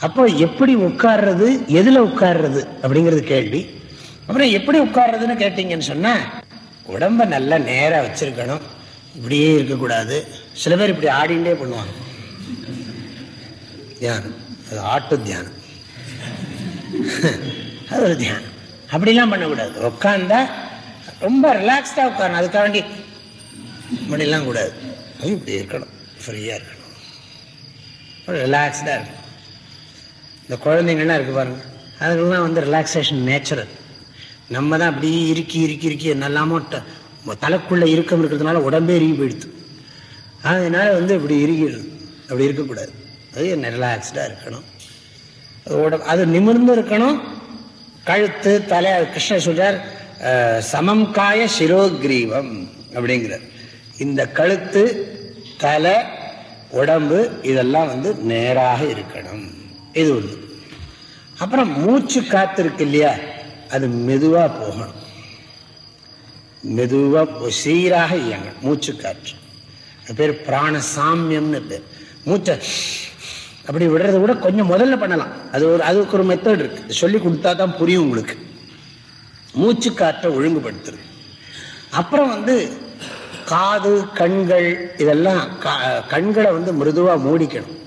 அப்போ எப்படி உட்கார்றது எதுல உட்கார்றது அப்படிங்கிறது கேள்வி. அப்புறம் எப்படி உட்கார்றதுன்னு கேட்டீங்கன்னு சொன்னா உடம்ப நல்லா நேரா வச்சிருக்கணும். இப்படியே இருக்கக்கூடாது. சில பேர் இப்படி ஆடிண்டே பண்ணுவாங்க. தியானம். அது ஆட்டு தியானம். அது ஒரு தியானம். அப்படிலாம் பண்ணக்கூடாது. உட்காந்தா ரொம்ப ரிலாக்ஸ்டா உட்காரணும். அதுக்காக வேண்டி இப்படிலாம் கூடாது. அது இப்படி இருக்கணும். ஃப்ரீயா இருக்கணும். ரிலாக்ஸ்டா இருக்கணும். இந்த குழந்தைங்கள்லாம் இருக்கு பாருங்க. அதுக்கெல்லாம் வந்து ரிலாக்ஸேஷன் நேச்சுரல் நம்ம தான் அப்படியே இறுக்கி இறுக்கி இறுக்கி என்னெல்லாமோ தலைக்குள்ளே தலைக்குள்ள இறுக்கம் இருக்கிறதுனால உடம்பே இறுகி போயிடுது. அதனால வந்து இப்படி இறுகிடும் அப்படி இருக்கக்கூடாது. அது ரிலாக்ஸ்டாக இருக்கணும். அது உடம்பு அது நிமிர்ந்து இருக்கணும். கழுத்து தலை கிருஷ்ணர் சொல்றார் சமம் காய சிரோக்ரீவம் அப்படிங்கிறார். இந்த கழுத்து தலை உடம்பு இதெல்லாம் வந்து நேராக இருக்கணும். இது ஒன்று அப்புறம் மூச்சு காத்திருக்கு இல்லையா? அது மெதுவா போகணும். மெதுவா சீராக இயங்கணும். மூச்சு காற்று. அது பேர் பிராண சாமியம்னு பேர். மூச்சை அப்படி விடுறத கூட கொஞ்சம் முதல்ல பண்ணலாம். அது ஒரு அதுக்கு ஒரு மெத்தட் இருக்கு. சொல்லி கொடுத்தா தான் புரியும் உங்களுக்கு. மூச்சு காற்றை ஒழுங்குபடுத்துறது. அப்புறம் வந்து காது கண்கள் இதெல்லாம் கண்களை வந்து மிருதுவா மூடிக்கணும்.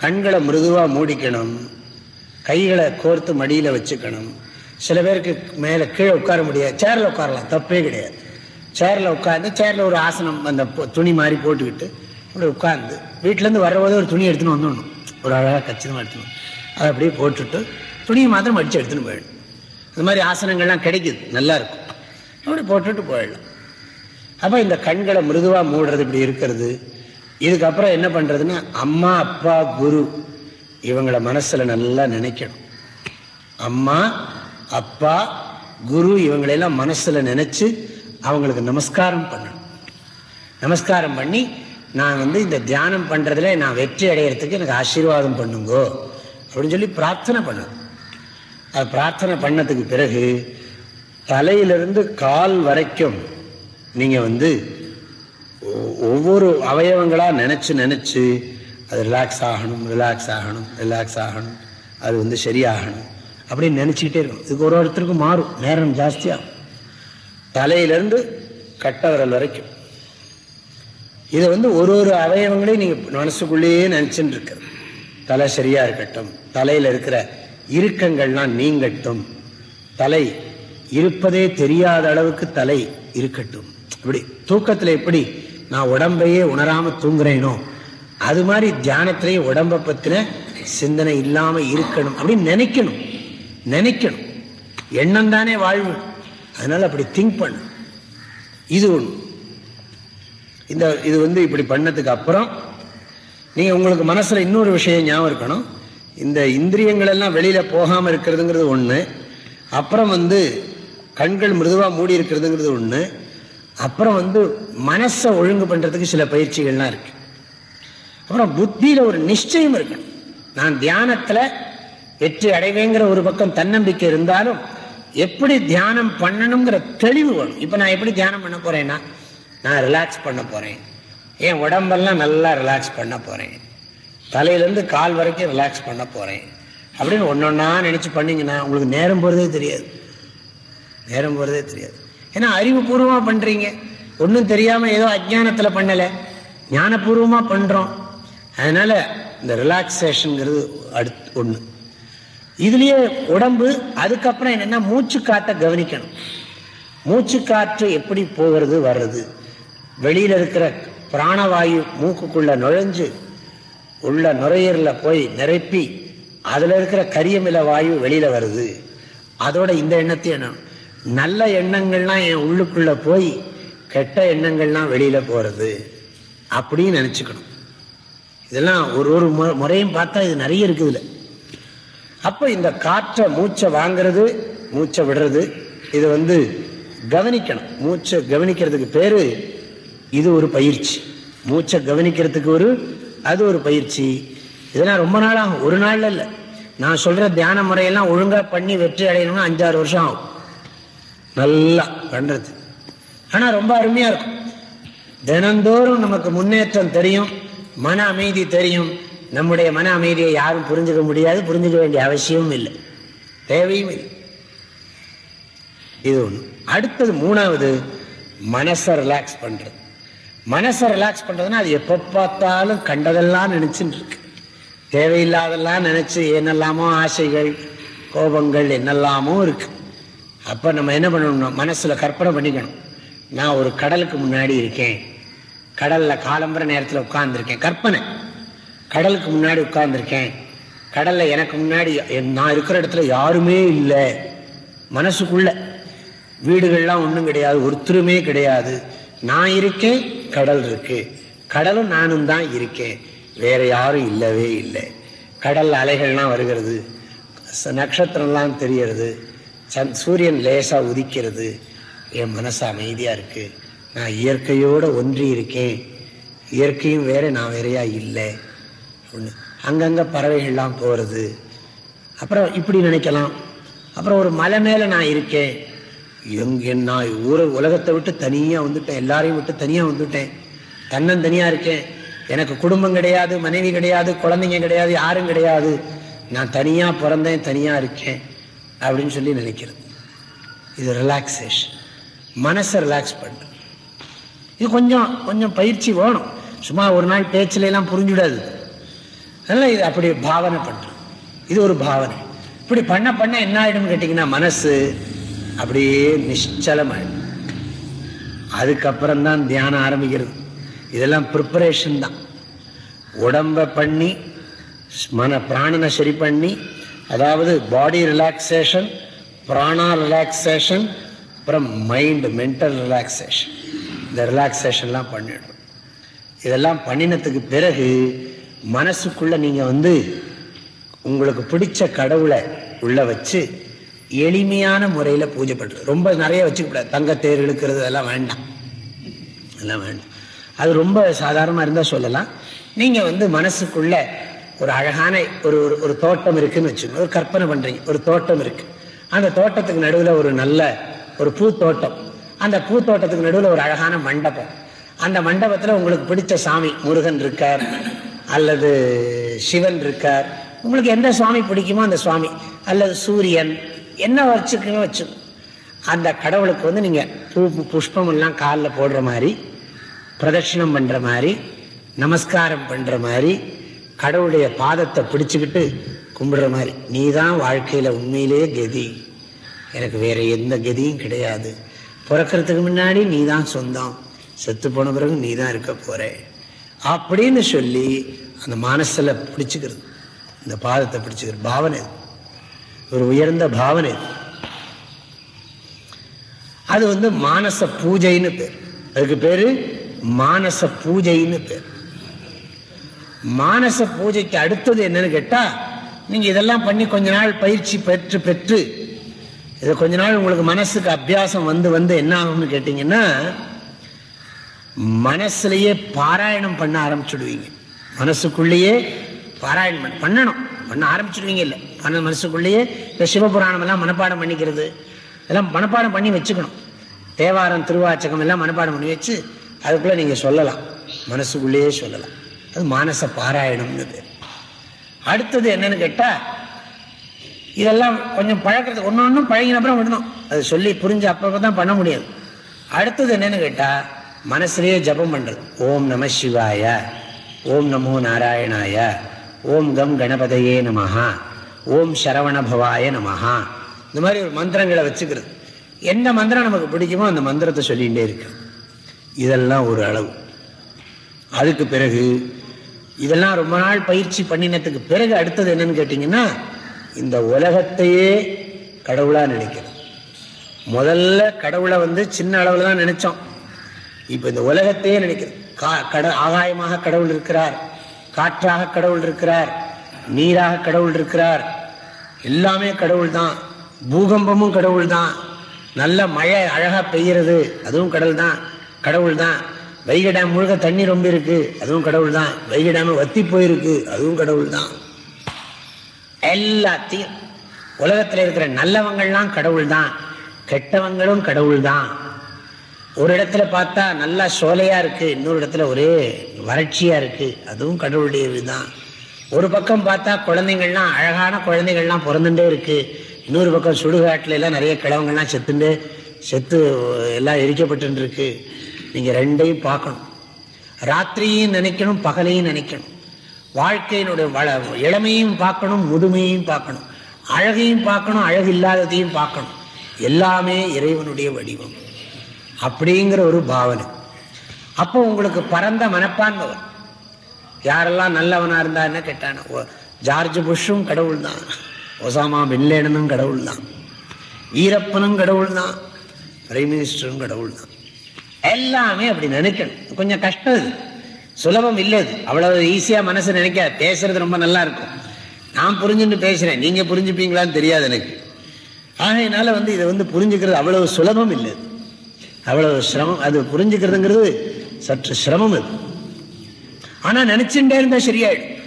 கண்களை மிருதுவாக மூடிக்கணும். கைகளை கோர்த்து மடியில் வச்சுக்கணும். சில பேருக்கு மேலே கீழே உட்கார முடியாது. சேரில் உட்காரலாம். தப்பே கிடையாது. சேரில் உட்காந்து சேரில் ஒரு ஆசனம் அந்த துணி மாதிரி போட்டுக்கிட்டு அப்படி உட்காந்து வீட்டிலேருந்து இருந்து ஒரு துணி எடுத்துன்னு வந்துடணும். ஒரு அழகாக கச்சிதமாக எடுத்துணும் அதை அப்படியே போட்டுட்டு துணியை மாத்திரம் அடித்து எடுத்துன்னு போயிடணும். இந்த மாதிரி ஆசனங்கள்லாம் கிடைக்குது. நல்லாயிருக்கும் அப்படி போட்டுட்டு போயிடலாம். அப்போ இந்த கண்களை மிருதுவாக மூடுறது இப்படி இருக்கிறது. இதுக்கப்புறம் என்ன பண்ணுறதுன்னா அம்மா அப்பா குரு இவங்கள மனசில் நல்லா நினைக்கணும். அம்மா அப்பா குரு இவங்களெல்லாம் மனசில் நினச்சி அவங்களுக்கு நமஸ்காரம் பண்ணணும். நமஸ்காரம் பண்ணி நான் வந்து இந்த தியானம் பண்ணுறதுல நான் வெற்றி அடையறதுக்கு எனக்கு ஆசீர்வாதம் பண்ணுங்கோ அப்படின்னு சொல்லி பிரார்த்தனை பண்ணணும். அது பிரார்த்தனை பண்ணதுக்கு பிறகு தலையிலிருந்து கால் வரைக்கும் நீங்கள் வந்து ஒவ்வொரு அவயவங்களாக நினைச்சு நினைச்சு அது ரிலாக்ஸ் ஆகணும் ரிலாக்ஸ் ஆகணும் ரிலாக்ஸ் ஆகணும். அது வந்து சரியாகணும். அப்படின்னு நினைச்சுக்கிட்டே இருக்கும் இதுக்கு ஒரு ஒருத்தருக்கும் மாறும். நேரம் ஜாஸ்தியாகும் தலையிலேருந்து கட்டவரல் வரைக்கும். இதை வந்து ஒரு ஒரு அவயவங்களையும் நீங்க மனசுக்குள்ளேயே நினச்சின்னு இருக்கிறது தலை சரியா இருக்கட்டும். தலையில இருக்கிற இறுக்கங்கள்லாம் நீங்கட்டும். தலை இருப்பதே தெரியாத அளவுக்கு தலை இருக்கட்டும். இப்படி தூக்கத்துல எப்படி நான் உடம்பையே உணராம தூங்குறேனோ? அது மாதிரி தியானத்திலேயே உடம்பை பத்தின சிந்தனை இல்லாம இருக்கணும் அப்படின்னு நினைக்கணும். நினைக்கணும். எண்ணம் தானே வாழ்வு. அதனால அப்படி திங்க் பண்ணு. இது ஒண்ணு. இந்த இது வந்து இப்படி பண்ணதுக்கு அப்புறம் நீங்க உங்களுக்கு மனசுல இன்னொரு விஷயம் ஞாபகம் இருக்கணும். இந்த இந்திரியங்கள் எல்லாம் வெளியில போகாம இருக்கிறதுங்கிறது ஒண்ணு. அப்புறம் வந்து கண்கள் மிருதுவா மூடி இருக்கிறதுங்கிறது ஒன்று அப்புறம் வந்து மனசை ஒழுங்கு பண்ணுறதுக்கு சில பயிற்சிகள்லாம் இருக்கு. அப்புறம் புத்தியில் ஒரு நிச்சயம் இருக்கு. நான் தியானத்தில் வெற்றி அடைவேங்கிற ஒரு பக்கம் தன்னம்பிக்கை இருந்தாலும் எப்படி தியானம் பண்ணணுங்கிற தெளிவு வரும் இப்போ நான் எப்படி தியானம் பண்ண போறேன்னா நான் ரிலாக்ஸ் பண்ண போறேன். என் உடம்பெல்லாம் நல்லா ரிலாக்ஸ் பண்ண போறேன். தலையிலேருந்து கால் வரைக்கும் ரிலாக்ஸ் பண்ண போறேன். அப்படின்னு ஒன்றொன்னாக நினச்சி பண்ணிங்கன்னா உங்களுக்கு நேரம் போகிறதே தெரியாது. நேரம் போகிறதே தெரியாது. ஏன்னா அறிவுபூர்வமாக பண்ணுறீங்க ஒன்றும் தெரியாமல் ஏதோ அஜானத்தில் பண்ணலை. ஞானபூர்வமாக பண்ணுறோம் அதனால் இந்த ரிலாக்ஸேஷனுங்கிறது அடுத்து ஒன்று இதுலேயே உடம்பு அதுக்கப்புறம் என்னன்னா மூச்சு காட்ட கவனிக்கணும். மூச்சு காற்று எப்படி போகிறது வர்றது. வெளியில் இருக்கிற பிராணவாயு மூக்குக்குள்ளே நுழைஞ்சு உள்ள நுரையீரில் போய் நிரப்பி அதில் இருக்கிற கரியமில வாயு வெளியில் வருது. அதோட இந்த எண்ணத்தையும் என்ன நல்ல எண்ணங்கள்லாம் என் உள்ளுக்குள்ள போய் கெட்ட எண்ணங்கள்லாம் வெளியில போறது அப்படின்னு நினைச்சுக்கணும். இதெல்லாம் ஒரு ஒரு முறையும் பார்த்தா இது நிறைய இருக்குதுல அப்ப இந்த காற்றை மூச்சை வாங்குறது மூச்சை விடுறது இது வந்து கவனிக்கணும். மூச்சை கவனிக்கிறதுக்கு பேரு இது ஒரு பயிற்சி. மூச்சை கவனிக்கிறதுக்கு ஒரு அது ஒரு பயிற்சி. இதெல்லாம் ரொம்ப நாள் ஆகும் ஒரு நாள்ல இல்லை. நான் சொல்ற தியான முறையெல்லாம் ஒழுங்கா பண்ணி வெற்றி அடையணும்னா அஞ்சாறு வருஷம் ஆகும். நல்லா பண்றது ஆனா ரொம்ப அருமையா இருக்கும். தினந்தோறும் நமக்கு முன்னேற்றம் தெரியும் மன அமைதி தெரியும். நம்முடைய மன அமைதியை யாரும் புரிஞ்சுக்க முடியாது புரிஞ்சுக்க வேண்டிய அவசியமும் இல்லை. தேவையும் இல்லை. இது ஒன்று அடுத்தது மூணாவது மனசை ரிலாக்ஸ் பண்றது. மனசை ரிலாக்ஸ் பண்றதுன்னா அது எப்போ பார்த்தாலும் கண்டதெல்லாம் நினைச்சுட்டு இருக்கு. தேவையில்லாதெல்லாம் நினைச்சு என்னெல்லாமோ ஆசைகள் கோபங்கள் என்னெல்லாமோ இருக்கு. அப்போ நம்ம என்ன பண்ணணும்? மனசில் கற்பனை பண்ணிக்கணும். நான் ஒரு கடலுக்கு முன்னாடி இருக்கேன். கடலில் காலம்பர நேரத்தில் உட்கார்ந்துருக்கேன். கற்பனை. கடலுக்கு முன்னாடி உட்கார்ந்துருக்கேன். கடலில் எனக்கு முன்னாடி நான் இருக்கிற இடத்துல யாருமே இல்லை. மனசுக்குள்ள. வீடுகள்லாம் ஒன்றும் கிடையாது. ஒருத்தருமே கிடையாது. நான் இருக்கேன் கடல் இருக்கு. கடலும் நானும் தான் இருக்கேன். வேற யாரும் இல்லவே இல்லை. கடல் அலைகள்லாம் வருகிறது. ச- நட்சத்திரம்லாம் தெரியறது சந் சூரியன் லேசாக உதிக்கிறது. என் மனசு அமைதியாக இருக்குது நான் இயற்கையோடு ஒன்றி இருக்கேன். இயற்கையும் வேறு நான் வேறையா இல்லை. ஒன்று அங்கங்கே பறவைகள்லாம் போகிறது அப்புறம் இப்படி நினைக்கலாம். அப்புறம் ஒரு மலை மேலே நான் இருக்கேன். எங்கே நான் ஊர உலகத்தை விட்டு தனியாக வந்துட்டேன். எல்லாரையும் விட்டு தனியாக வந்துட்டேன். தன்னந்தனியாக இருக்கேன். எனக்கு குடும்பம் கிடையாது மனைவி கிடையாது குழந்தைங்க கிடையாது யாரும் கிடையாது. நான் தனியாக பிறந்தேன் தனியாக இருக்கேன். அப்படின்னு சொல்லி நினைக்கிறது. இது ரிலாக்ஸேஷன் மனசை ரிலாக்ஸ் பண்ணு. இது கொஞ்சம் கொஞ்சம் பயிற்சி வேணும். சும்மா ஒரு நாள் பேச்சிலெல்லாம் புரிஞ்சுடாது. அதனால் இது அப்படி பாவனை பண்ணுறோம் இது ஒரு பாவனை. இப்படி பண்ண பண்ண என்ன ஆகிடும்னு கேட்டிங்கன்னா மனசு அப்படியே நிச்சலமாகிடும் அதுக்கப்புறம் தான் தியானம் ஆரம்பிக்கிறது. இதெல்லாம் ப்ரிப்பரேஷன் தான். உடம்ப பண்ணி மன பிராணனை சரி பண்ணி அதாவது பாடி ரிலாக்ஸேஷன் பிராணா ரிலாக்ஸேஷன் அப்புறம் மைண்ட் மென்டல் ரிலாக்ஸேஷன் இந்த ரிலாக்ஸேஷன்லாம் பண்ணிடுறோம் இதெல்லாம் பண்ணினத்துக்கு பிறகு மனசுக்குள்ள நீங்கள் வந்து உங்களுக்கு பிடிச்ச கடவுளை உள்ள வச்சு எளிமையான முறையில் பூஜை பண்ணுறது ரொம்ப நிறைய வச்சுக்கூடாது தங்கத்தேர் இழுக்கிறது அதெல்லாம் வேண்டாம். அதெல்லாம் வேண்டாம். அது ரொம்ப சாதாரணமாக இருந்தால் சொல்லலாம். நீங்கள் வந்து மனசுக்குள்ளே ஒரு அழகான ஒரு ஒரு- ஒரு தோட்டம் இருக்குன்னு வச்சுக்கோங்க. ஒரு கற்பனை பண்றீங்க. ஒரு தோட்டம் இருக்கு. அந்த தோட்டத்துக்கு நடுவில் ஒரு நல்ல ஒரு பூத்தோட்டம். அந்த பூத்தோட்டத்துக்கு நடுவில் ஒரு அழகான மண்டபம். அந்த மண்டபத்தில் உங்களுக்கு பிடிச்ச சாமி முருகன் இருக்கார் அல்லது சிவன் இருக்கார். உங்களுக்கு எந்த சுவாமி பிடிக்குமோ அந்த சுவாமி அல்லது சூரியன் என்ன வச்சுக்கோ வச்சு அந்த கடவுளுக்கு வந்து நீங்கள் பூ புஷ்பம் எல்லாம் காலில் போடுற மாதிரி பிரதட்சிணம் பண்ணுற மாதிரி நமஸ்காரம் பண்ணுற மாதிரி கடவுளுடைய பாதத்தை பிடிச்சுக்கிட்டு கும்பிடுற மாதிரி. நீ தான் வாழ்க்கையில் உண்மையிலேயே கதி. எனக்கு வேற எந்த கதியும் கிடையாது. பிறக்கிறதுக்கு முன்னாடி நீ தான் சொந்தம். செத்து போன பிறகு நீ தான் இருக்க போகிற அப்படின்னு சொல்லி அந்த மனசில் பிடிச்சிக்கிறது. இந்த பாதத்தை பிடிச்சிக்கிறது. பாவனை ஒரு உயர்ந்த பாவனை அது வந்து மானச பூஜைன்னு பேர். அதுக்கு பேர் மானச பூஜைன்னு பேர். மானச பூஜைக்கு அடுத்தது என்னன்னு கேட்டா நீங்க இதெல்லாம் பண்ணி கொஞ்ச நாள் பயிற்சி பெற்று பெற்று இது கொஞ்ச நாள் உங்களுக்கு மனசுக்கு அபியாசம் வந்து வந்து என்ன ஆகும்னு கேட்டீங்கன்னா மனசுலயே பாராயணம் பண்ண ஆரம்பிச்சுடுவீங்க. மனசுக்குள்ளேயே பாராயணம் பண்ணணும். பண்ண ஆரம்பிச்சுடுவீங்க இல்லை. பண்ண மனசுக்குள்ளேயே இந்த சிவபுராணம் எல்லாம் மனப்பாடம் பண்ணிக்கிறது. எல்லாம் மனப்பாடம் பண்ணி வச்சுக்கணும். தேவாரம் திருவாச்சகம் எல்லாம் மனப்பாடம் பண்ணி வச்சு அதுக்குள்ள நீங்க சொல்லலாம். மனசுக்குள்ளேயே சொல்லலாம். அது மானச பாராயணம்னு அடுத்தது என்னன்னு கேட்டா இதெல்லாம் கொஞ்சம் பழக்கிறது ஒன்று ஒன்றும் பழகின அப்புறம் விடணும். அது சொல்லி புரிஞ்சு அப்பப்போ தான் பண்ண முடியாது. அடுத்தது என்னன்னு கேட்டால் மனசுலேயே ஜபம் பண்ணுறது ஓம் நம சிவாய ஓம் நமோ நாராயணாய ஓம் கம் கணபதையே நமஹா ஓம் சரவண பவாய நமஹா. இந்த மாதிரி ஒரு மந்திரங்களை வச்சுக்கிறது. எந்த மந்திரம் நமக்கு பிடிக்குமோ அந்த மந்திரத்தை சொல்லிகிட்டே இருக்கு. இதெல்லாம் ஒரு அளவு. அதுக்கு பிறகு இதெல்லாம் ரொம்ப நாள் பயிற்சி பண்ணினத்துக்கு பிறகு அடுத்தது என்னன்னு கேட்டீங்கன்னா இந்த உலகத்தையே கடவுளா நினைக்கிறது முதல்ல கடவுளை வந்து சின்ன அளவில் தான் நினைச்சோம். இப்போ இந்த உலகத்தையே நினைக்கிறது கா- கட ஆகாயமாக கடவுள் இருக்கிறார். காற்றாக கடவுள் இருக்கிறார். நீராக கடவுள் இருக்கிறார். எல்லாமே கடவுள் தான். பூகம்பமும் கடவுள் தான். நல்ல மழை அழகாக பெய்கிறது அதுவும் கடவுள் தான். கடவுள் தான். வைகை டேம் முழுக்க தண்ணி ரொம்ப இருக்கு. அதுவும் கடவுள் தான் வைகை டேம் வத்தி போயிருக்கு. அதுவும் கடவுள் தான் எல்லாத்தையும் உலகத்தில் இருக்கிற நல்லவங்கள்லாம் கடவுள் தான் கெட்டவங்களும் கடவுள் தான் ஒரு இடத்துல பார்த்தா நல்லா சோலையா இருக்கு. இன்னொரு இடத்துல ஒரே வறட்சியா இருக்கு. அதுவும் கடவுளுடைய இதுதான் ஒரு பக்கம் பார்த்தா குழந்தைங்கள்லாம் அழகான குழந்தைகள்லாம் பிறந்துட்டே இருக்கு. இன்னொரு பக்கம் சுடுகாட்டுல எல்லாம் நிறைய கிழவங்கள்லாம் செத்துண்டு செத்து எல்லாம் எரிக்கப்பட்டு இருக்கு. நீங்க ரெண்டையும் பார்க்கணும். ராத்திரியும் நினைக்கணும் பகலையும் நினைக்கணும். வாழ்க்கையினுடைய வள இளமையும் பார்க்கணும் முதுமையும் பார்க்கணும். அழகையும் பார்க்கணும் அழகு இல்லாததையும் பார்க்கணும். எல்லாமே இறைவனுடைய வடிவம். அப்படிங்கிற ஒரு பாவனை. அப்போ உங்களுக்கு பரந்த மனப்பான்மை யாரெல்லாம் நல்லவனா இருந்தா என்ன கேட்டான ஓ- ஜார்ஜ் புஷ்ஷும் கடவுள் தான் ஒசாமா பின்லேடனும் கடவுள் தான் ஈரப்பனும் கடவுள் தான் பிரைம் மினிஸ்டரும் கடவுள் தான் எல்லாமே அப்படி நினைக்கணும். கொஞ்சம் கஷ்டம் இது சுலபம் இல்லை அது. அவ்வளவு ஈஸியா மனசு நினைக்க பேசுறது ரொம்ப நல்லா இருக்கும். நான் புரிஞ்சுட்டு பேசுறேன். நீங்க புரிஞ்சுப்பீங்களான்னு தெரியாது எனக்கு. ஆகையினால வந்து இதை வந்து புரிஞ்சுக்கிறது அவ்வளவு சுலபம் இல்லை அவ்வளவு சிரமம். அது புரிஞ்சுக்கிறதுங்கிறது சற்று சிரமம் அது. ஆனா நினைச்சுட்டே இருந்தா சரியாயிடும்.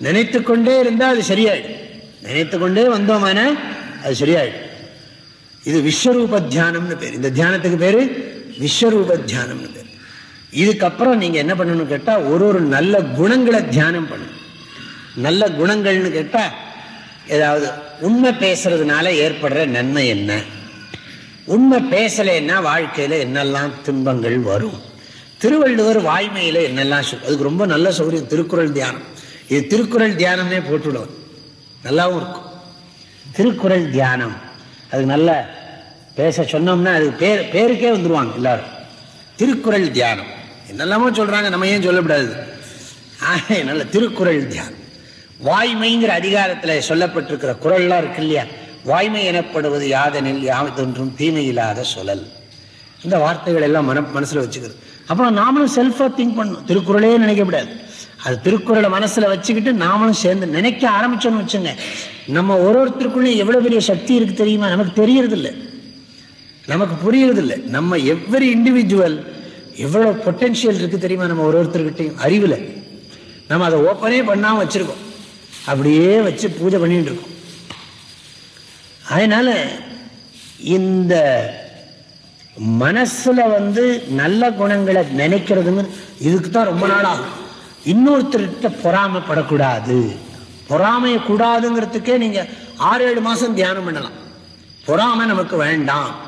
நினைத்து கொண்டே இருந்தா அது சரியாயிடும். நினைத்து கொண்டே வந்தோமான அது சரியாயிடும். இது விஸ்வரூப தியானம்னு பேர். இந்த தியானத்துக்கு பேரு விஸ்வரூப தியானம் இது இதுக்கப்புறம் நீங்க என்ன பண்ணணும்னு கேட்டா ஒரு ஒரு நல்ல குணங்களை தியானம் பண்ணணும் நல்ல குணங்கள்னு கேட்டா ஏதாவது உண்மை பேசுறதுனால ஏற்படுற நன்மை என்ன? உண்மை பேசலைன்னா வாழ்க்கையில என்னெல்லாம் துன்பங்கள் வரும்? திருவள்ளுவர் வாய்மையில என்னெல்லாம் அதுக்கு ரொம்ப நல்ல சௌகரியம் திருக்குறள் தியானம். இது திருக்குறள் தியானமே போட்டுவிடுவோம் நல்லாவும் இருக்கும். திருக்குறள் தியானம். அதுக்கு நல்ல பேச சொன்னோம்னா அது பேர் பேருக்கே வந்துடுவாங்க எல்லாரும். திருக்குறள் தியானம். என்னெல்லாமோ சொல்கிறாங்க நம்ம ஏன் சொல்லக்கூடாது ஆக, நல்ல திருக்குறள் தியானம். வாய்மைங்கிற அதிகாரத்தில் சொல்லப்பட்டிருக்கிற குறள்லாம் இருக்கு இல்லையா? வாய்மை எனப்படுவது யாதெனில் யாவதொன்றும் தீமை இல்லாத சொல்லல். இந்த வார்த்தைகள் எல்லாம் மன மனசில் வச்சுக்கிறது. அப்புறம் நாமளும் செல்ஃபாக திங்க் பண்ணணும். திருக்குறளே நினைக்கக்கூடாது அது திருக்குறளை மனசில் வச்சுக்கிட்டு நாமளும் சேர்ந்து நினைக்க ஆரம்பிச்சோம்னு வச்சுங்க. நம்ம ஒரு ஒருத்தருக்குள்ளேயும் எவ்வளோ பெரிய சக்தி இருக்குது தெரியுமா? நமக்கு தெரியறதில்லை. நமக்கு புரியறதில்லை நம்ம எவ்வரி இண்டிவிஜுவல் எவ்வளவு பொட்டென்ஷியல் இருக்கு தெரியுமா? நம்ம ஒரு ஒருத்தர்கிட்டையும் அறிவுல. நம்ம அதை ஓப்பனே பண்ணாம வச்சிருக்கோம். அப்படியே வச்சு பூஜை பண்ணிட்டு இருக்கோம். அதனால இந்த மனசுல வந்து நல்ல குணங்களை நினைக்கிறதுங்க இதுக்கு தான் ரொம்ப நாள் ஆகும். இன்னொருத்தர்கிட்ட பொறாமைப்படக்கூடாது. பொறாமைய கூடாதுங்கிறதுக்கே நீங்க ஆறு ஏழு மாசம் தியானம் பண்ணலாம். பொறாமை நமக்கு வேண்டாம்.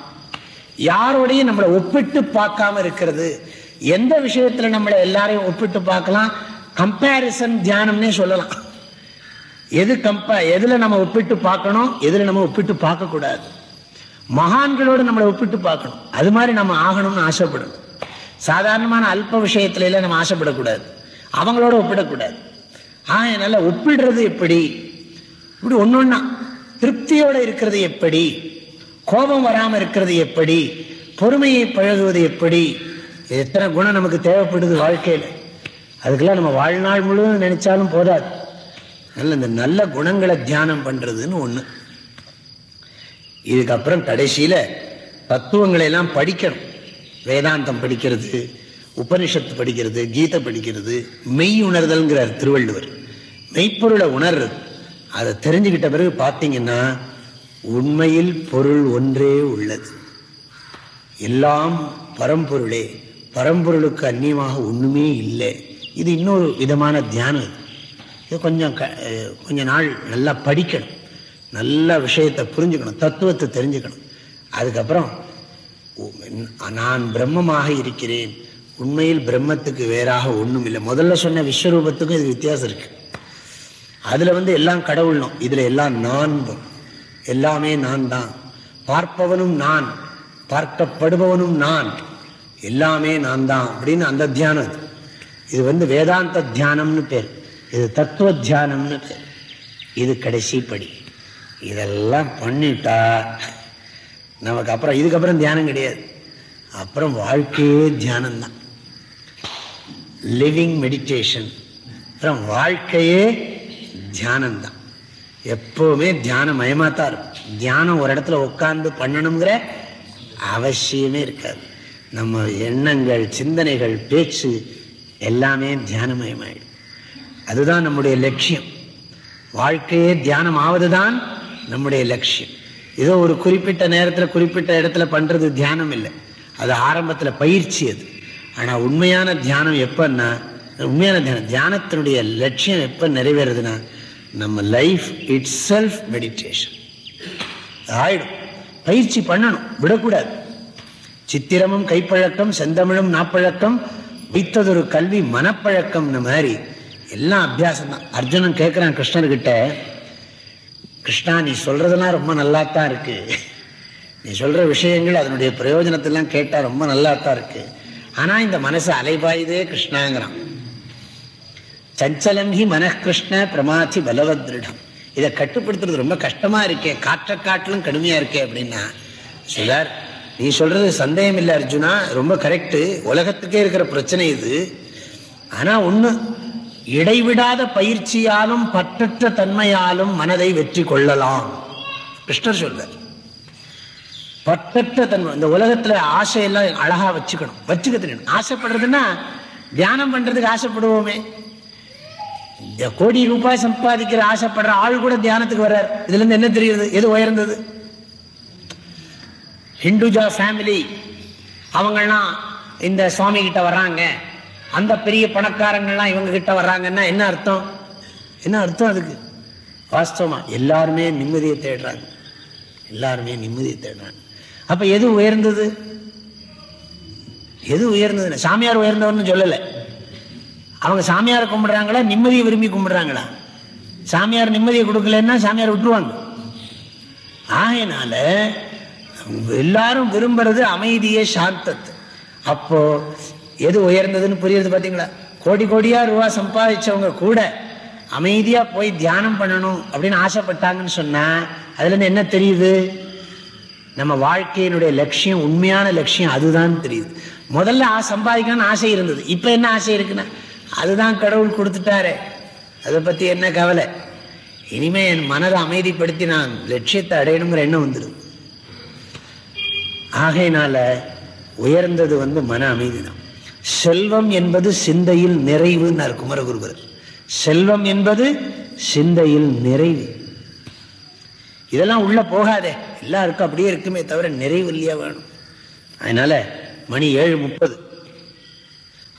யாரோடையும் நம்மளை ஒப்பிட்டு பார்க்காம இருக்கிறது. எந்த விஷயத்துல நம்மளை எல்லாரையும் ஒப்பிட்டு பார்க்கலாம்? கம்பேரிசன் தியானம்னே சொல்லலாம். எது கம்ப எதுல நம்ம ஒப்பிட்டு பார்க்கணும்? எதுல நம்ம ஒப்பிட்டு பார்க்க கூடாது. மகான்களோடு நம்மளை ஒப்பிட்டு பார்க்கணும். அது மாதிரி நம்ம ஆகணும்னு ஆசைப்படணும். சாதாரணமான அல்ப விஷயத்துல எல்லாம் நம்ம ஆசைப்படக்கூடாது. அவங்களோட ஒப்பிடக்கூடாது. ஆஹ் என்னால ஒப்பிடுறது எப்படி? இப்படி ஒன்னொன்னா திருப்தியோட இருக்கிறது எப்படி? கோபம் வராமல் இருக்கிறது எப்படி? பொறுமையை பழகுவது எப்படி? எத்தனை குணம் நமக்கு தேவைப்படுது வாழ்க்கையில்? அதுக்கெல்லாம் நம்ம வாழ்நாள் முழுவதும் நினைச்சாலும் போதாது. நல்ல இந்த நல்ல குணங்களை தியானம் பண்ணுறதுன்னு ஒன்று இதுக்கப்புறம் கடைசியில் தத்துவங்களை எல்லாம் படிக்கணும். வேதாந்தம் படிக்கிறது உபனிஷத்து படிக்கிறது கீதை படிக்கிறது மெய் உணர்தல்ங்கிறார் திருவள்ளுவர். மெய்ப்பொருளை உணர்றது. அதை தெரிஞ்சுக்கிட்ட பிறகு பார்த்தீங்கன்னா உண்மையில் பொருள் ஒன்றே உள்ளது. எல்லாம் பரம்பொருளே. பரம்பொருளுக்கு அந்நியமாக ஒன்றுமே இல்லை. இது இன்னொரு விதமான தியானம் இது. கொஞ்சம் க- கொஞ்ச நாள் நல்லா படிக்கணும். நல்ல விஷயத்தை புரிஞ்சுக்கணும். தத்துவத்தை தெரிஞ்சுக்கணும். அதுக்கப்புறம் நான் பிரம்மமாக இருக்கிறேன். உண்மையில் பிரம்மத்துக்கு வேறாக ஒன்றும் இல்லை. முதல்ல சொன்ன விஸ்வரூபத்துக்கும் இது வித்தியாசம் இருக்குது அதில் வந்து எல்லாம் கடவுள்னும். இதில் எல்லாம் நான்கும் எல்லாமே நான் தான் பார்ப்பவனும் நான் பார்க்கப்படுபவனும் நான் எல்லாமே நான் தான் அப்படின்னு அந்த தியானம் இது இது வந்து வேதாந்த தியானம்னு பேர். இது தத்துவ தியானம்னு பேர். இது கடைசி படி. இதெல்லாம் பண்ணிட்டா நமக்கு அப்புறம் இதுக்கப்புறம் தியானம் கிடையாது. அப்புறம் வாழ்க்கையே தியானம்தான். லிவிங் மெடிடேஷன் அப்புறம் வாழ்க்கையே தியானம்தான். எப்பவுமே தியானம் மயமாத்தான் இருக்கும். தியானம் ஒரு இடத்துல உட்கார்ந்து பண்ணணுங்கிற அவசியமே இருக்காது. நம்ம எண்ணங்கள் சிந்தனைகள் பேச்சு எல்லாமே தியானமயமாயிடும். அதுதான் நம்முடைய லட்சியம். வாழ்க்கையே தியானம் ஆவதுதான் நம்முடைய லட்சியம். ஏதோ ஒரு குறிப்பிட்ட நேரத்தில் குறிப்பிட்ட இடத்துல பண்ணுறது தியானம் இல்லை. அது ஆரம்பத்தில் பயிற்சி அது. ஆனால் உண்மையான தியானம் எப்பன்னா உண்மையான தியானம் தியானத்தினுடைய லட்சியம் எப்போ நிறைவேறதுன்னா நம்ம லைஃப் இட் செல்ஃப் மெடிடேஷன் ஆயிடும். பயிற்சி பண்ணணும். விடக்கூடாது. சித்திரமும் கைப்பழக்கம் செந்தமிழும் நாப்பழக்கம் வைத்ததொரு கல்வி மனப்பழக்கம் மாதிரி எல்லாம் அபியாசம் தான் அர்ஜுனன் கேட்குறான் கிருஷ்ணர்கிட்ட கிருஷ்ணா நீ சொல்றதெல்லாம் ரொம்ப நல்லா தான் இருக்கு. நீ சொல்ற விஷயங்கள் அதனுடைய பிரயோஜனத்தெல்லாம் கேட்டால் ரொம்ப நல்லா தான் இருக்கு. ஆனால் இந்த மனசு அலைபாயுதே கிருஷ்ணாங்கிறான். சஞ்சலம் ஹி மனகிருஷ்ண பிரமாதி பலவத்ரிடம். இதை கட்டுப்படுத்துறது ரொம்ப கஷ்டமா இருக்கே காற்ற காட்டிலும் கடுமையா இருக்கே அப்படின்னா. சுதார் நீ சொல்றது சந்தேகம் இல்லை அர்ஜுனா ரொம்ப கரெக்டு உலகத்துக்கே இருக்கிற பிரச்சனை இது. ஆனா ஒண்ணு இடைவிடாத பயிற்சியாலும் பற்றற்ற தன்மையாலும் மனதை வெற்றி கொள்ளலாம். கிருஷ்ணர் சொல்றார் பற்றற்ற தன்மை இந்த உலகத்துல ஆசையெல்லாம் அழகா வச்சுக்கணும். வச்சுக்க தெரியணும் ஆசைப்படுறதுன்னா தியானம் பண்றதுக்கு ஆசைப்படுவோமே. இந்த கோடி ரூபாய் சம்பாதிக்கிற ஆசைப்படுற ஆள் கூட தியானத்துக்கு வர்றார். இதுல இருந்து என்ன தெரியுது எது உயர்ந்தது? ஹிந்துஜா ஃபேமிலி அவங்கெல்லாம் இந்த சுவாமி கிட்ட வர்றாங்க. அந்த பெரிய பணக்காரங்கள்லாம் இவங்க கிட்ட வர்றாங்கன்னா என்ன அர்த்தம்? என்ன அர்த்தம் அதுக்கு? வாஸ்தவமா எல்லாருமே நிம்மதியை தேடுறாங்க. எல்லாருமே நிம்மதியை தேடுறாங்க. அப்ப எது உயர்ந்தது? எது உயர்ந்தது சாமியார் உயர்ந்தவர்னு சொல்லலை. அவங்க சாமியாரை கும்பிடுறாங்களா? நிம்மதியை விரும்பி கும்பிடுறாங்களா? சாமியார் நிம்மதியை கொடுக்கலன்னா சாமியார் விட்டுருவாங்க. ஆகையினால எல்லாரும் விரும்புறது அமைதியே சாந்தத்தை. அப்போ எது உயர்ந்ததுன்னு புரியுறது பார்த்தீங்களா கோடி கோடியா ரூபா சம்பாதிச்சவங்க கூட அமைதியா போய் தியானம் பண்ணணும் அப்படின்னு ஆசைப்பட்டாங்கன்னு சொன்னா அதுல இருந்து என்ன தெரியுது? நம்ம வாழ்க்கையினுடைய லட்சியம் உண்மையான லட்சியம் அதுதான் தெரியுது. முதல்ல சம்பாதிக்கணும்னு ஆசை இருந்தது. இப்ப என்ன ஆசை இருக்குன்னா அதுதான் கடவுள் கொடுத்துட்டாரு. அதை பத்தி என்ன கவலை? இனிமே என் மனதை அமைதிப்படுத்தி நான் லட்சியத்தை அடையணுங்கிற எண்ணம் வந்துடும். ஆகையினால உயர்ந்தது வந்து மன அமைதி தான் செல்வம் என்பது சிந்தையில் நிறைவுன்னார் குமரகுருவர். செல்வம் என்பது சிந்தையில் நிறைவு. இதெல்லாம் உள்ள போகாதே. எல்லாருக்கும் அப்படியே இருக்குமே தவிர நிறைவு இல்லையா வேணும். அதனால மணி ஏழு முப்பது.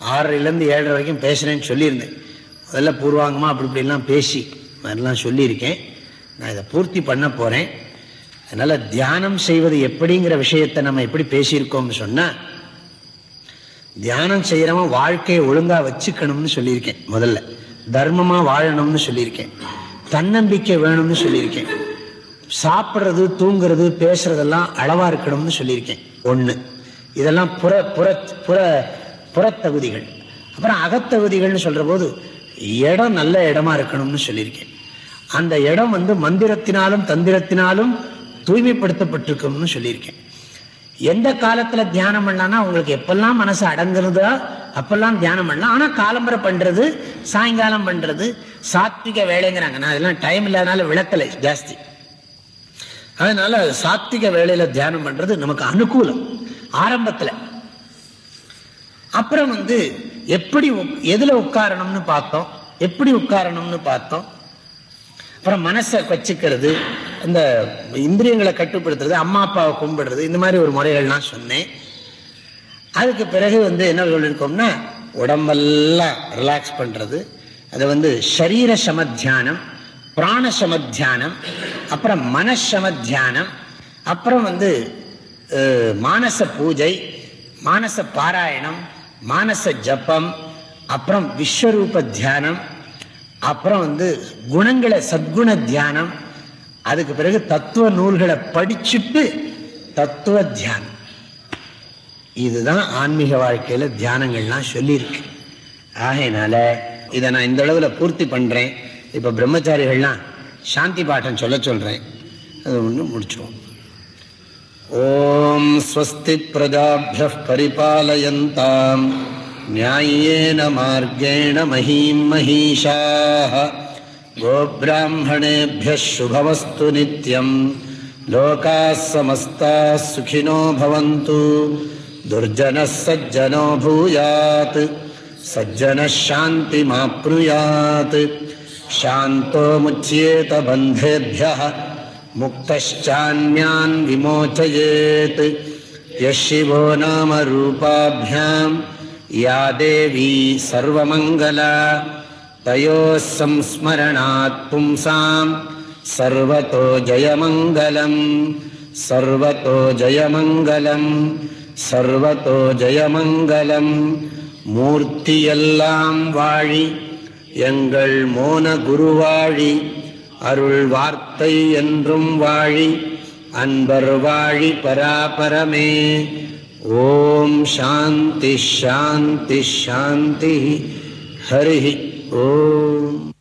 ஆறரைலேருந்து ஏழரை வரைக்கும் பேசுகிறேன்னு சொல்லியிருந்தேன். முதல்ல பூர்வாங்கமாக அப்படி இப்படிலாம் பேசி மாதிரிலாம் சொல்லியிருக்கேன். நான் இதை பூர்த்தி பண்ண போகிறேன் அதனால் தியானம் செய்வது எப்படிங்கிற விஷயத்தை நம்ம எப்படி பேசியிருக்கோம்னு சொன்னால் தியானம் செய்கிறவன் வாழ்க்கையை ஒழுங்காக வச்சுக்கணும்னு சொல்லியிருக்கேன் முதல்ல. தர்மமாக வாழணும்னு சொல்லியிருக்கேன். தன்னம்பிக்கை வேணும்னு சொல்லியிருக்கேன். சாப்பிட்றது தூங்குறது பேசுறதெல்லாம் அளவா இருக்கணும்னு சொல்லியிருக்கேன். ஒன்று இதெல்லாம் புற புற புற புறத்தகுதிகள். அப்புறம் அகத்தகுதிகள்னு சொல்கிற போது இடம் நல்ல இடமா இருக்கணும்னு சொல்லியிருக்கேன். அந்த இடம் வந்து மந்திரத்தினாலும் தந்திரத்தினாலும் தூய்மைப்படுத்தப்பட்டிருக்கும்னு சொல்லியிருக்கேன். எந்த காலத்தில் தியானம் பண்ணலாம்னா உங்களுக்கு எப்பெல்லாம் மனசு அடங்குறதோ அப்பெல்லாம் தியானம் பண்ணலாம். ஆனால் காலம்பரை பண்ணுறது சாயங்காலம் பண்ணுறது சாத்விக வேலைங்கிறாங்க. நான் அதெல்லாம் டைம் இல்லாதனால விளக்கலை ஜாஸ்தி. அதனால சாத்விக வேலையில தியானம் பண்ணுறது நமக்கு அனுகூலம். ஆரம்பத்தில். அப்புறம் வந்து எப்படி உக்- எதுல உட்காரணும்னு பார்த்தோம்? எப்படி உட்காரணும்னு பார்த்தோம்? அப்புறம் மனசை வச்சுக்கிறது இந்த இந்திரியங்களை கட்டுப்படுத்துறது அம்மா அப்பாவை கும்பிடுறது இந்த மாதிரி ஒரு முறைகள்லாம் சொன்னேன். அதுக்கு பிறகு வந்து என்ன சொல்லியிருக்கோம்னா உடம்பெல்லாம் ரிலாக்ஸ் பண்றது. அது வந்து சரீர சமத்தியானம் பிராண சமத்தியானம் அப்புறம் மனசமத்தியானம் அப்புறம் வந்து மானச பூஜை மானச பாராயணம் மானச ஜபம் அப்புறம் விஸ்வரூப தியானம் அப்புறம் வந்து குணங்களை சத்குண தியானம் அதுக்கு பிறகு தத்துவ நூல்களை படிச்சுட்டு தத்துவ தியானம். இதுதான் ஆன்மீக வாழ்க்கையில தியானங்கள்லாம் சொல்லியிருக்கு. ஆகையினால இதை நான் இந்த அளவில் பூர்த்தி பண்றேன். இப்ப பிரம்மச்சாரிகள்லாம் சாந்தி பாட்டம் சொல்ல சொல்றேன். அது ஒன்று முடிச்சிருவோம். ॐ स्वस्ति प्रजाभ्यः परिपालयन्ताम्। न्याय्येन मार्गेण महीं महीषाः गोब्राह्मणेभ्यः शुभमस्तु नित्यम्। लोकाः समस्ताः सुखिनो भवन्तु। दुर्जनः सज्जनो भूयात्। सज्जनः शान्तिमाप्नुयात्। शा मुच्येत बन्धेभ्यः। मुक्तश्चान्यान् विमोचयेत् यः शिवो नाम रूपाभ्याम् या देवी सर्वमङ्गला तयोः संस्मरणात् पुंसाम् सर्वतो जयमङ्गलम् सर्वतो जयमङ्गलम् सर्वतो जयमङ्गलम् மூர்த்தியெல்லாம் வாழி எங்கள் மோன குருவாழி அருள் வார்த்தை என்றும் வாழி அன்பர் வாழி பராபரமே. ஓம் சாந்தி ஷாந்தி ஷாந்தி ஹரி ஓம்.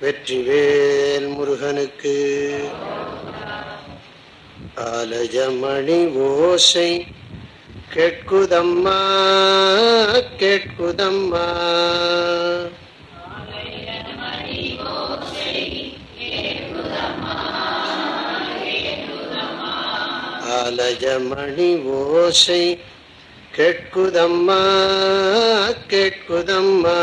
வெற்றிவேல் முருகனுக்கு ஆலஜமணி ஓசை. கேட்குதம்மா கேட்குதம்மா. காலஜமணி ஓசை. கேட்குதம்மா கேட்குதம்மா.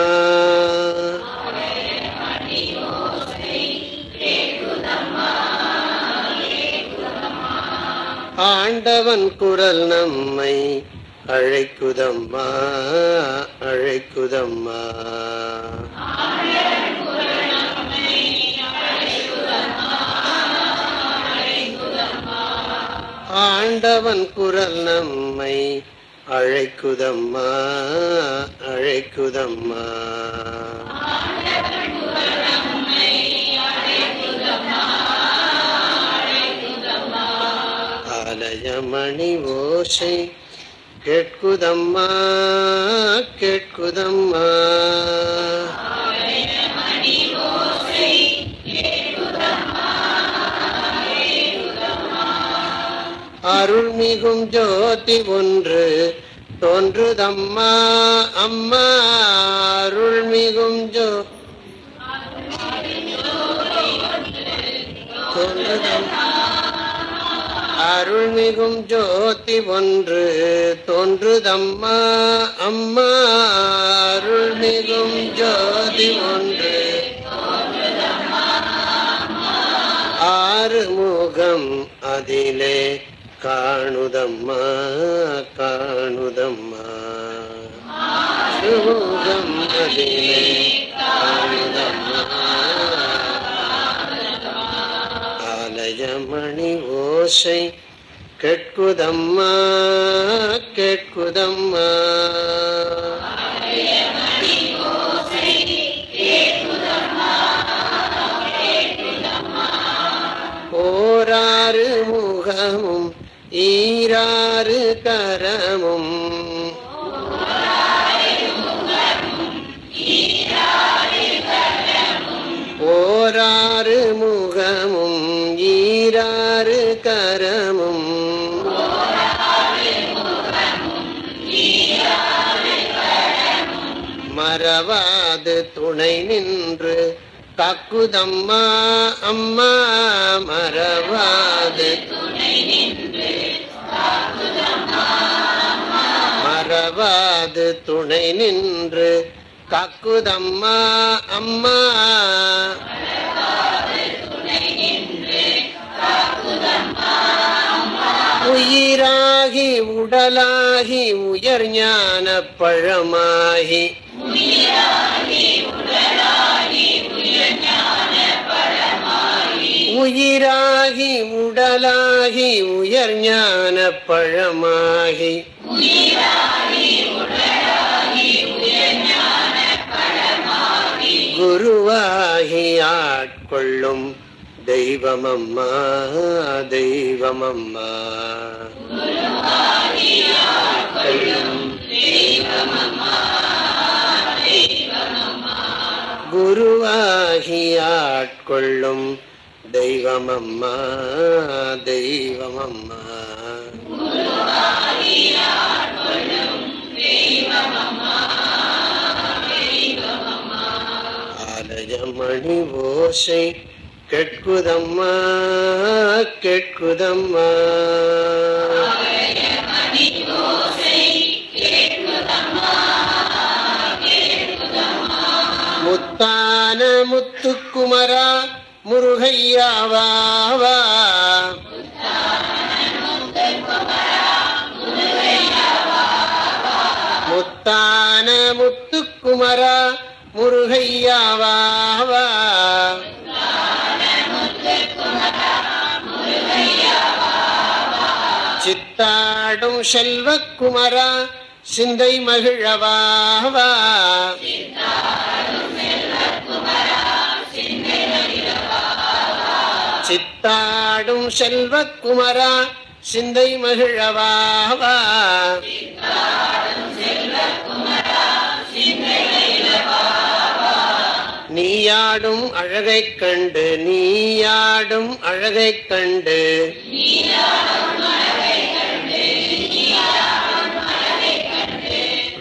ஆண்டவன் குரல் நம்மை அழைக்குதம்மா அழைக்குதம்மா. ஆண்டவன் குரல் நம்மை அழைக்குதம்மா அழைக்குதம்மா. ஆலயமணி ஓசை கேட்குதம்மா கேட்குதம்மா. அருள்மிகும் ஜோதி ஒன்று. தோன்றுதம்மா அம்மா அருள்மிகும் ஜோ. அருள்மிகும் ஜோதி ஒன்று. தோன்றுதம்மா அம்மா அருள்மிகும் ஜோதி ஒன்று. ஆறு முகம் அதிலே காணுதம்மா காணுதம்மா. முகம் அதிலே காணுதம்மா. ஆலயமணி ஓசை கேட்குதம்மா கேட்குதம்மா. ஓராறு முகமும் ஈராறு கரமும். ஓராறு முகமும் ஈராறு கரமும். மறவாது துணை நின்று காக்குதம்மா அம்மா மறவாது. துணை நின்று மறவாது துணை நின்று. காக்குதம்மா அம்மா. உயிராகி உடலாகி உயர் ஞான பழமாகி. உயிராகி உடலாகி உயர் ஞான பழமாகி. குருவாகி ஆட்கொள்ளும் தெய்வமம்மா தெய்வமம்மா. குருவாகி ஆட்கொள்ளும் தெய்வமம்மா தெய்வமம்மா. மணி ஓசை கேட்குதம்மா கேட்குதம்மா. முத்தான முத்துக்குமரா முருகையாவா முத்தான முத்துக்குமரா முருகையாவா. சித்தாடும் செல்வக்குமரா சிந்தை மகிழவாவா. சித்தாடும் செல்வக்குமரா சிந்தை மகிழவாவா. நீயாடும் அழகைக் கண்டு நீயாடும் அழகைக் கண்டு.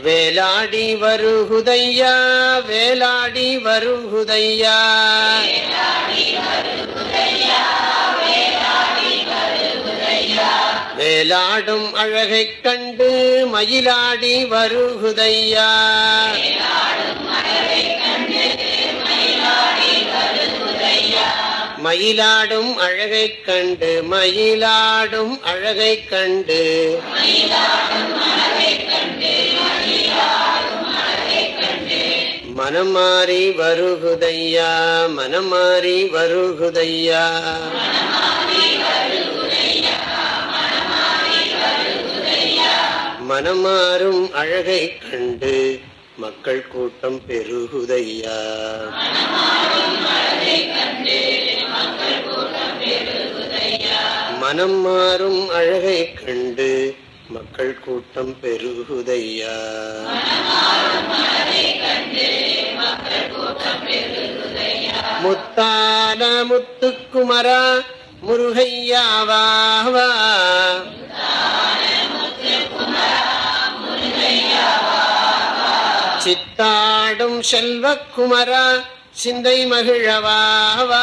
வேலாடி வருகுதையா வேலாடி வருகுதையா. வேலாடும் அழகைக் கண்டு மயிலாடி வருகுதையா. மயிலாடும் அழகை கண்டு மயிலாடும் அழகை கண்டு. மனமாறி வருகுதையா மனமாறி வருகுதையா. மனமாறும் அழகை கண்டு மக்கள் கூட்டம் பெருகுதையா. மனம் மாறும் அழகை கண்டு மக்கள் கூட்டம் பெருகுதையா? முத்தான முத்துக்குமரா முருகையாவாவா சித்தாடும் செல்வக்குமரா சிந்தை மகிழவாவா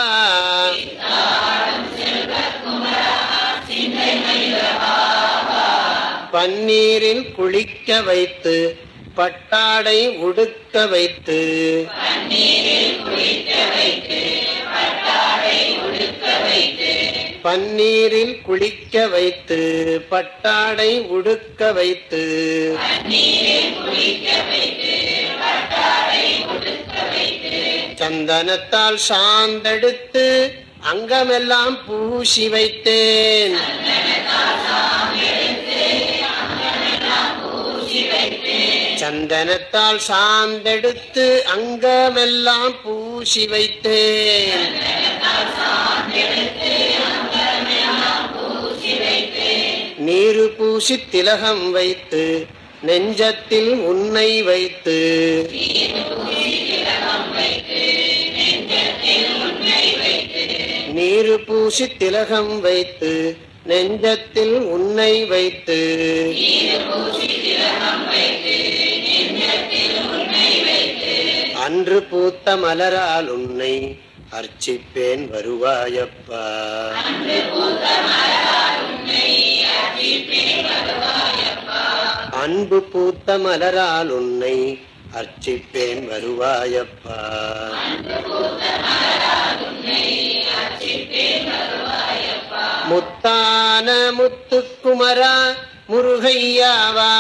பன்னீரில் குளிக்க வைத்து பட்டாடை உடுக்க வைத்து. பன்னீரில் குளிக்க வைத்து பட்டாடை உடுக்க வைத்து. சந்தனத்தால் சாந்தெடுத்து அங்கமெல்லாம் பூசி வைத்தேன். சந்தனத்தால் சாந்தெடுத்து அங்கமெல்லாம் பூசி வைத்தேன். நீரு பூசி திலகம் வைத்து நெஞ்சத்தில் உன்னை வைத்து. நீரு பூசி திலகம் வைத்து நெஞ்சத்தில் உன்னை வைத்து. அன்று பூத்த மலரால் உன்னை அர்ச்சிப்பேன் வருவாயப்பா. அன்பு பூத்த மலரால் உன்னை அர்ச்சிப்பேன் வருவாயப்பா. முத்தான முத்துக்குமரா முருகையாவா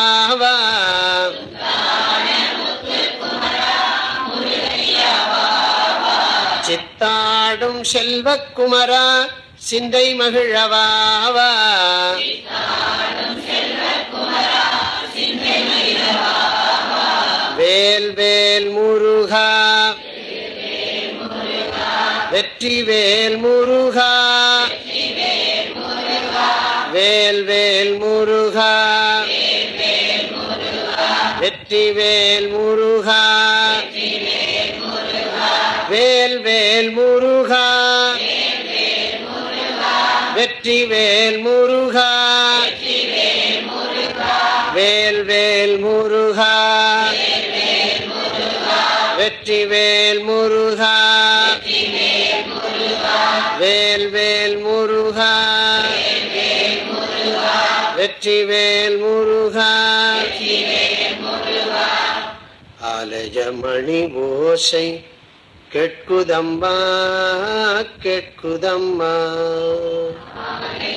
நாடும் செல்வ குமரா சிந்தை மகிழவாவா வேல் வேல் முருகா. வெற்றி வேல் முருகா. வேல் வேல் முருகா. வெற்றி வேல் முருகா. வெற்றி வேல் முருகா வேல் வேல் முருகா வெற்றி வேல் முருகா வேல் வேல் முருகா வெற்றி வேல் முருகா ஆலஜமணி ஓசை கேட்குதம்மா கேட்குதம்மா.